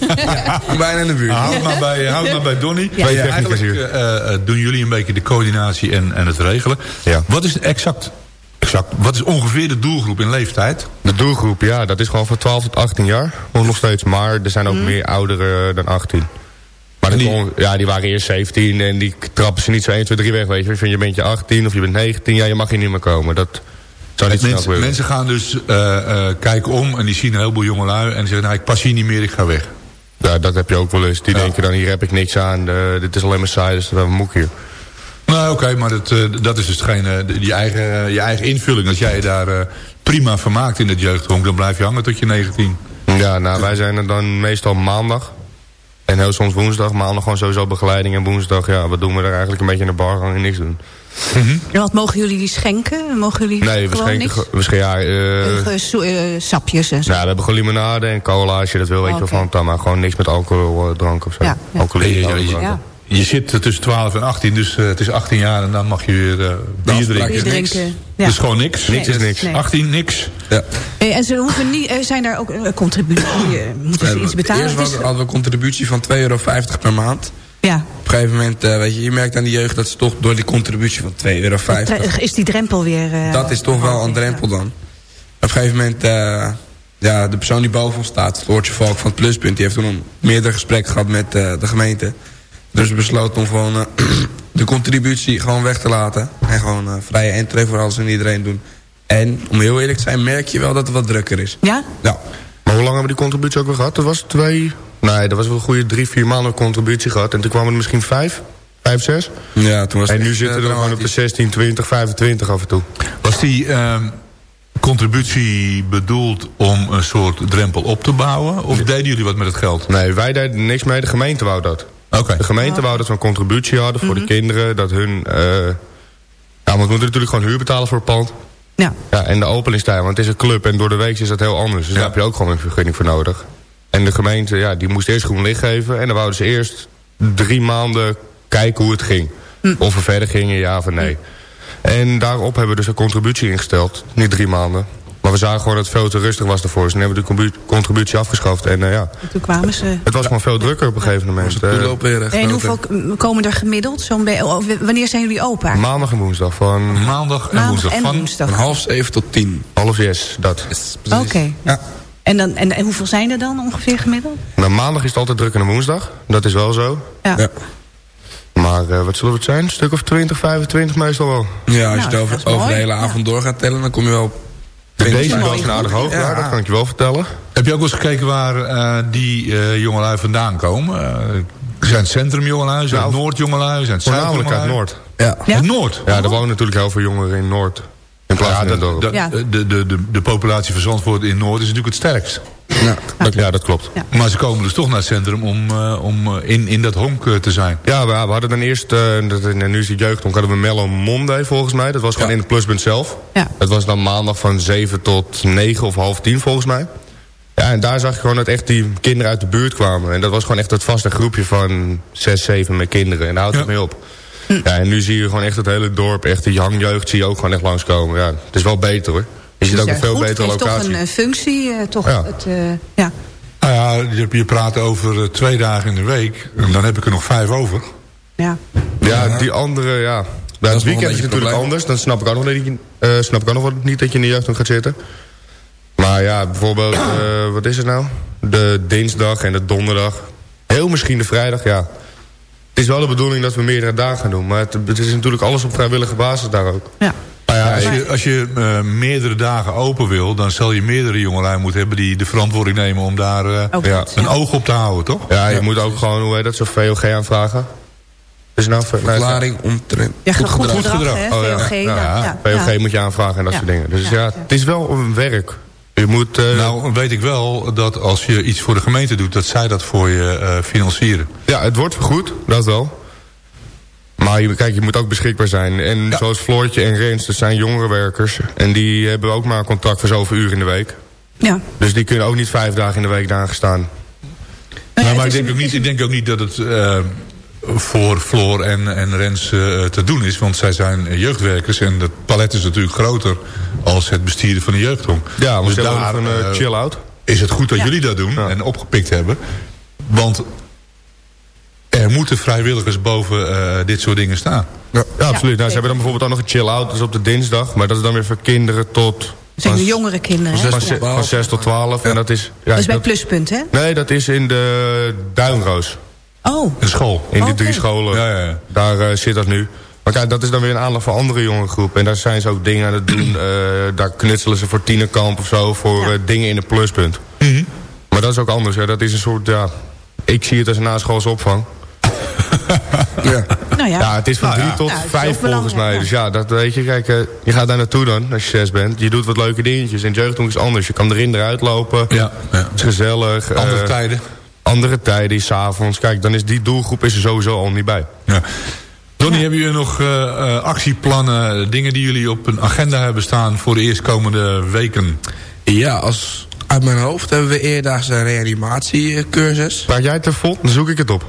Bijna in de buurt. Houd maar bij, houd maar bij Donny. Ja. Ja, eigenlijk eh, eh, doen jullie een beetje de coördinatie en, en het regelen. Ja. Wat is exact, exact, wat is ongeveer de doelgroep in leeftijd? De doelgroep, ja, dat is gewoon van 12 tot 18 jaar. Nog nog steeds, maar er zijn ook meer ouderen dan 18. Maar die, ja, die waren eerst 17 en die trappen ze niet zo 1, 2, 3 weg, weet je. Je vindt je bent je 18 of je bent 19, ja, je mag hier niet meer komen. Dat zou niet snel Mensen, mensen gaan dus eh, eh, kijken om en die zien een heleboel jongelui en die zeggen, nou ik pas hier niet meer, ik ga weg. Ja, dat heb je ook wel eens. Die Ja. denken dan, hier heb ik niks aan, eh, dit is alleen maar saai, dus we moek hier. Nou oké, maar dat, eh, dat is dus geen, eh, die- die eigen, eh, je eigen invulling. Als jij je daar eh, prima vermaakt in het jeugdhonk, dan blijf je hangen tot je 19. Ja, nou, wij zijn er dan meestal maandag. En heel soms woensdag, maandag gewoon sowieso begeleiding. En woensdag, ja, wat doen we er eigenlijk een beetje in de bar gaan en niks doen. En wat mogen jullie die schenken? Mogen jullie Nee, we schenken, we schenken, ja, eh, Eh, eh, sapjes en zo. Nou, we hebben gewoon limonade en cola als je dat wil, weet je wel van. Maar gewoon niks met alcohol, eh, drank of zo. Ja, ja. Alcohol, Je, je- je- drank. Ja. Je zit tussen 12 en 18, dus eh, het is 18 jaar en dan mag je weer eh, bier drinken. is drinken. Ja. Dus gewoon niks. Niks is niks. Nee. 18, niks. Ja. En ze hoeven niet, eh, zijn daar ook eh, contributie? Moeten ze iets betalen? Eerst is- hadden hadden we een contributie van 2,50 euro per maand. ja. Op een gegeven moment, eh, weet je, je merkt aan de jeugd dat ze toch door die contributie van 2,50 euro... Is die drempel weer... eh, Dat is toch wel een drempel dan. Op een gegeven moment, eh, ja, de persoon die boven ons staat, Floortje Valk van het Pluspunt, die heeft toen een meerdere gesprekken gehad met eh, de gemeente. Dus we besloten om gewoon eh, de contributie gewoon weg te laten. En gewoon eh, vrije entree voor alles en iedereen doen. En, om heel eerlijk te zijn, merk je wel dat het wat drukker is. Ja? Ja. Maar hoe lang hebben we die contributie ook weer gehad? Dat was twee... Nee, dat was wel een goede drie, vier maanden contributie gehad. En toen kwamen er misschien vijf, vijf, zes. Ja, toen was En nu zitten eh, we gewoon op de dramatisch. 16, 20, 25 af en toe. Was die ehm, contributie bedoeld om een soort drempel op te bouwen? Of deden jullie wat met het geld? Nee, wij deden niks mee. De gemeente wou dat. Oké. De gemeente wou dat we een contributie hadden voor de kinderen. Dat hun... eh ja, want we moeten natuurlijk gewoon huur betalen voor het pand. Ja. Ja, en de openingstijden, want het is een club en door de week is dat heel anders. Dus Ja. daar heb je ook gewoon een vergunning voor nodig. En de gemeente, ja, die moest eerst groen licht geven. En dan wouden ze eerst drie maanden kijken hoe het ging. Of we verder gingen, ja of nee. En daarop hebben we dus een contributie ingesteld. Niet drie maanden. Maar we zagen gewoon dat het veel te rustig was ervoor. Dus toen hebben we de contribu- contributie afgeschaft. En eh, ja, En toen kwamen ze... het was gewoon veel drukker op een gegeven moment. Toen Eh, lopen weer echt En hoeveel komen er gemiddeld? Zo'n oh, wanneer zijn jullie open? maandag en woensdag van Maandag en Maandag woensdag. en van, woensdag. Van half zeven tot tien. half zes, dat. Yes, precies. Oké. Ja. En, dan, en, en hoeveel zijn er dan ongeveer gemiddeld? Nou, maandag is het altijd druk en woensdag. Dat is wel zo. Ja. Ja. Maar eh, wat zullen het zijn? Een stuk of 20, 25 meestal wel. Ja, als je Nou, het dat over, de hele Ja. avond door gaat tellen... dan kom je wel op Deze 20. is wel mooi een aardig hoog, ja. Ja. dat kan ik je wel vertellen. Heb je ook eens gekeken waar eh, die eh jongelui vandaan komen? Eh, zijn het centrum jongelui, zijn het Nou, Noord jongelui, zijn het Zuid Voornamelijk uit? Noord. Ja. Ja? Het Noord? Ja, er wonen natuurlijk heel veel jongeren in Noord. In plaats Ja, van in de, de, de, de populatie van Zandvoort in Noord is natuurlijk het sterkst. Ja. Dat, ja, dat klopt. Ja. Maar ze komen dus toch naar het centrum om, eh, om eh, in, in dat honk eh, te zijn. Ja, we, we hadden dan eerst, dat, en nu is het jeugdhonk, hadden we Mellow Monday volgens mij. Dat was gewoon Ja. in het pluspunt zelf. Ja. Dat was dan maandag van 7 tot 9 of half 10 volgens mij. Ja, en daar zag je gewoon dat echt die kinderen uit de buurt kwamen. En dat was gewoon echt het vaste groepje van 6, 7 met kinderen. En daar houdt het mee op. Ja, en nu zie je gewoon echt het hele dorp, echt die hangjeugd zie je ook gewoon echt langskomen. Ja, het is wel beter hoor. Ziet Dus, ook een veel goed, betere het heeft locatie. toch een eh, functie. eh, toch Ja. het, eh, ja. Nou ja, je, je praat over twee dagen in de week. En dan heb ik er nog vijf over. Ja. Ja, die andere, ja. Bij het weekend is het het natuurlijk probleem. anders. Dan snap ik ook nog, dat je, eh, snap ik ook nog niet dat je in de jeugd gaat zitten. Maar ja, bijvoorbeeld, eh, wat is het nou? De dinsdag en de donderdag. Heel misschien de vrijdag, ja. Het is wel de bedoeling dat we meerdere dagen gaan doen. Maar het, het is natuurlijk alles op vrijwillige basis daar ook. Ja. Nou ja, als je, als je eh, meerdere dagen open wil... dan zal je meerdere jongelui moeten hebben... die de verantwoording nemen om daar eh, Ja. een ja. oog op te houden, toch? Ja, je moet ook gewoon, hoe heet dat, zo'n VOG aanvragen. Het nou... nee, Verklaring omtrent Ja, goed, goed gedrag, Oh, ja. VOG. Ja, ja, ja, VOG ja. moet je aanvragen en dat Ja. soort dingen. Dus Ja, het is wel een werk. Je moet... eh, Nou, weet ik wel dat als je iets voor de gemeente doet... dat zij dat voor je eh, financieren. Ja, het wordt vergoed, dat wel. Maar je, kijk, je moet ook beschikbaar zijn. En zoals Floortje en Rens, dat zijn jongerenwerkers. En die hebben ook maar een contract voor zoveel uur in de week. Ja. Dus die kunnen ook niet vijf dagen in de week daar staan. Nou, maar ik denk, ook niet, ik denk ook niet dat het eh, voor Floor en, en Rens eh, te doen is. Want zij zijn jeugdwerkers en het palet is natuurlijk groter... als het bestieren van een jeugdhonk. Ja, want dus daar een eh, chill-out. is het goed dat Ja. jullie dat doen Ja. en opgepikt hebben. Want er moeten vrijwilligers boven eh, dit soort dingen staan. Ja, absoluut. Nou, ze hebben dan bijvoorbeeld ook nog een chill-out, dus op de dinsdag. Maar dat is dan weer voor kinderen tot... Zijn de jongere kinderen. Van, tot ze- twaalf. van 6 tot 12. En dat is... Ja, Dat is bij dat- Pluspunt, hè? nee, dat is in de Duinroos. Oh, Een school. In die Oké. drie scholen. Ja, ja, ja. Daar eh, zit dat nu. Maar kijk, dat is dan weer een aandacht voor andere jonge groepen. En daar zijn ze ook dingen aan het doen. eh, daar knutselen ze voor tienerkamp of zo. Voor Ja. eh, dingen in het pluspunt. Mhm. Maar dat is ook anders. Hè. Dat is een soort, ja... Ik zie het als een naschoolse opvang. Ja. nou ja. Ja, het is van Nou ja. drie tot Nou, het is vijf ook volgens mij. Dus ja, dat weet je. Kijk, eh, je gaat daar naartoe dan, als je zes bent. Je doet wat leuke dingetjes. En jeugdhonk is anders. Je kan erin, eruit lopen. Ja, ja. Het is gezellig. Andere eh, tijden. Andere tijden, s'avonds. Kijk, dan is die doelgroep is er sowieso al niet bij. Ja. Donnie, hebben jullie nog eh, eh, actieplannen, dingen die jullie op een agenda hebben staan voor de eerstkomende weken? Ja, als, uit mijn hoofd hebben we eerdaags een reanimatiecursus. Praat jij het er vol, dan zoek ik het op.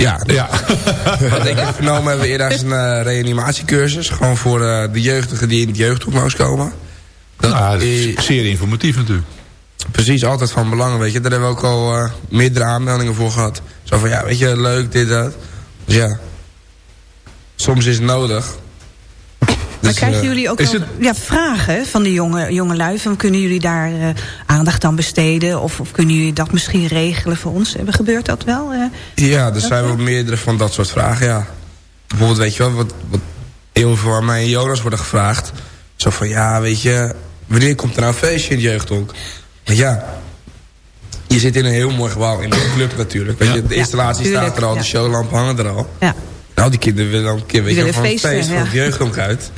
Ja, Ja. wat ik heb vernomen hebben we eerdaags een eh, reanimatiecursus. Gewoon voor eh, de jeugdigen die in het jeugdhoek moest komen. Dat Nou, dat is is zeer informatief natuurlijk. precies altijd van belang, weet je. Daar hebben we ook al eh, meerdere aanmeldingen voor gehad. Zo van, ja, weet je, leuk, dit, dat. Dus ja, soms is het nodig. Maar krijgen eh, jullie ook wel, ja, vragen van de jonge, jonge lui? Van, kunnen jullie daar eh, aandacht aan besteden? Of, of kunnen jullie dat misschien regelen voor ons? Eh, Gebeurt dat wel? Ja, er zijn wel meerdere van dat soort vragen, ja. Bijvoorbeeld, weet je wel, wat, wat heel veel aan mij en Jonas worden gevraagd. Zo van, ja, weet je, wanneer komt er nou een feestje in het jeugdhonk? Maar ja, je zit in een heel mooi gebouw, in een club natuurlijk. Weet je, de installatie tuurlijk, staat er al, ja. de showlampen hangen er al. ja. Nou, die kinderen willen dan een keer, willen van een feesten, feest van ja. het jeugdhonk uit.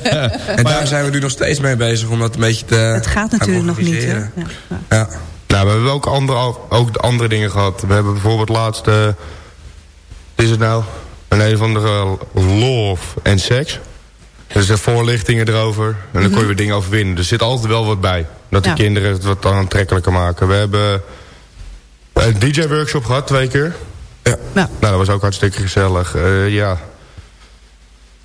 en daar zijn we nu nog steeds mee bezig om dat een beetje te Het gaat natuurlijk nog niet. Hè? Ja. ja. Ja. Nou, we hebben ook andere, ook de andere dingen gehad. We hebben bijvoorbeeld laatst... eh, wat is het nou? Een een of andere love en seks. Dus de voorlichtingen erover. En dan kon je weer dingen over winnen. Dus er zit altijd wel wat bij. Dat de Mhm. Ja. kinderen het wat aantrekkelijker maken. We hebben een DJ-workshop gehad, twee keer. Ja. Nou, Nou, dat was ook hartstikke gezellig. Eh, ja.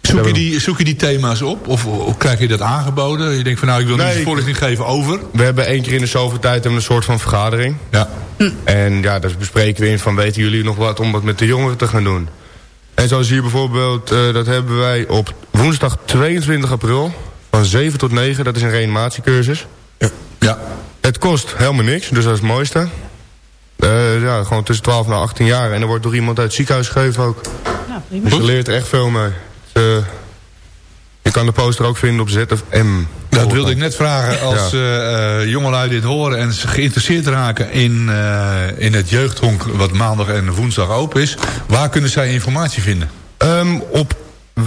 Zoek je, die, zoek je die thema's op? Of, of krijg je dat aangeboden? Je denkt van nou, ik wil Nee, niet voorlichting geven over. We hebben één keer in de zoveel tijd een soort van vergadering. Ja. En ja, daar bespreken we in van weten jullie nog wat om wat met de jongeren te gaan doen. En zoals hier bijvoorbeeld, eh, dat hebben wij op woensdag 22 april van 7 tot 9, dat is een reanimatiecursus. Ja. En Het kost helemaal niks, dus dat is het mooiste. Eh, ja, gewoon tussen 12 en 18 jaar. En er wordt door iemand uit het ziekenhuis gegeven ook. Nou, prima. Dus je leert er echt veel mee. Dus, eh, je kan de poster ook vinden op ZFM. Dat wilde ik net vragen. Als eh, eh, jongelui dit horen en ze geïnteresseerd raken in, eh, in het jeugdhonk... wat maandag en woensdag open is... waar kunnen zij informatie vinden? Ehm, op eh,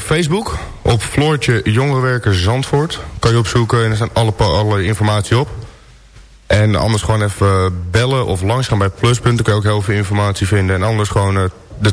Facebook, op Floortje Jongerenwerker Zandvoort. Kan je opzoeken en er staan alle, alle informatie op. En anders gewoon even bellen of langsgaan bij Pluspunt. Dan kan je ook heel veel informatie vinden. En anders gewoon eh, de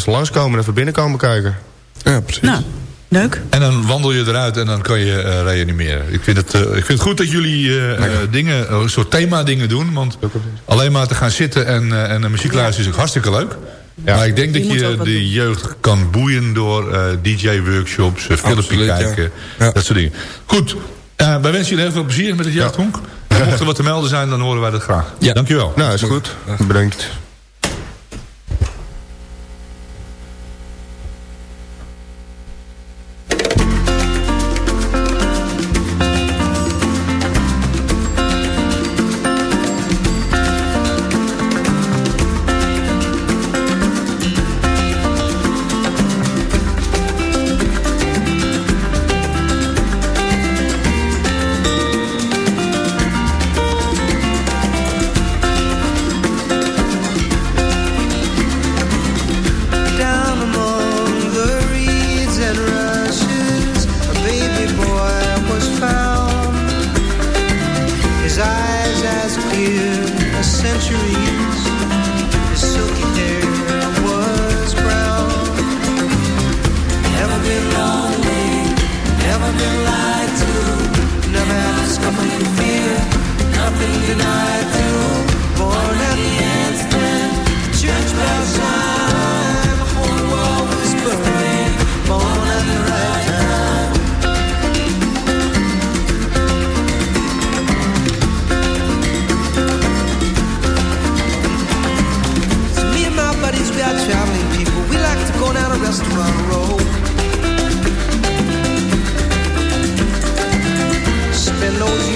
22e langskomen en even binnenkomen kijken. Ja, precies. Nou, leuk. En dan wandel je eruit en dan kan je eh, reanimeren. Ik vind, het, eh, ik vind het goed dat jullie eh, eh, dingen, een soort thema dingen doen. Want alleen maar te gaan zitten en, eh, en muziek luisteren is ook hartstikke leuk. Maar ik denk Je dat je de doen. jeugd kan boeien door eh, DJ-workshops, uh, filmpje Absoluut, ja. kijken, Ja. dat soort dingen. Goed, eh, wij wensen jullie heel veel plezier met het jeugdhonk. En mocht er wat te melden zijn, dan horen wij dat graag. Ja. Dankjewel. Nou, is goed. Bedankt.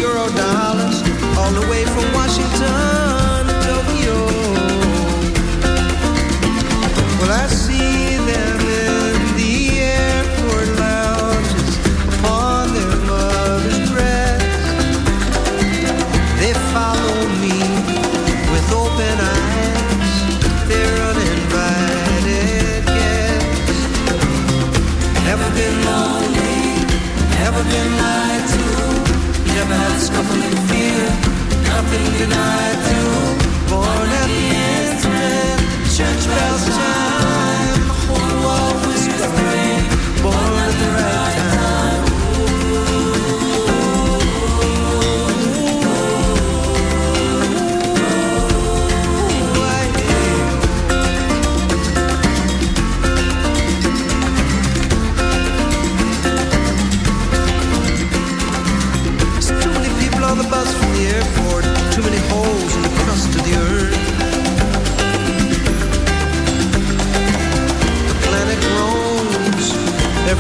Euro dollars all the way from Washington to Tokyo. Well, I see tonight.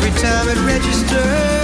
Every time it registers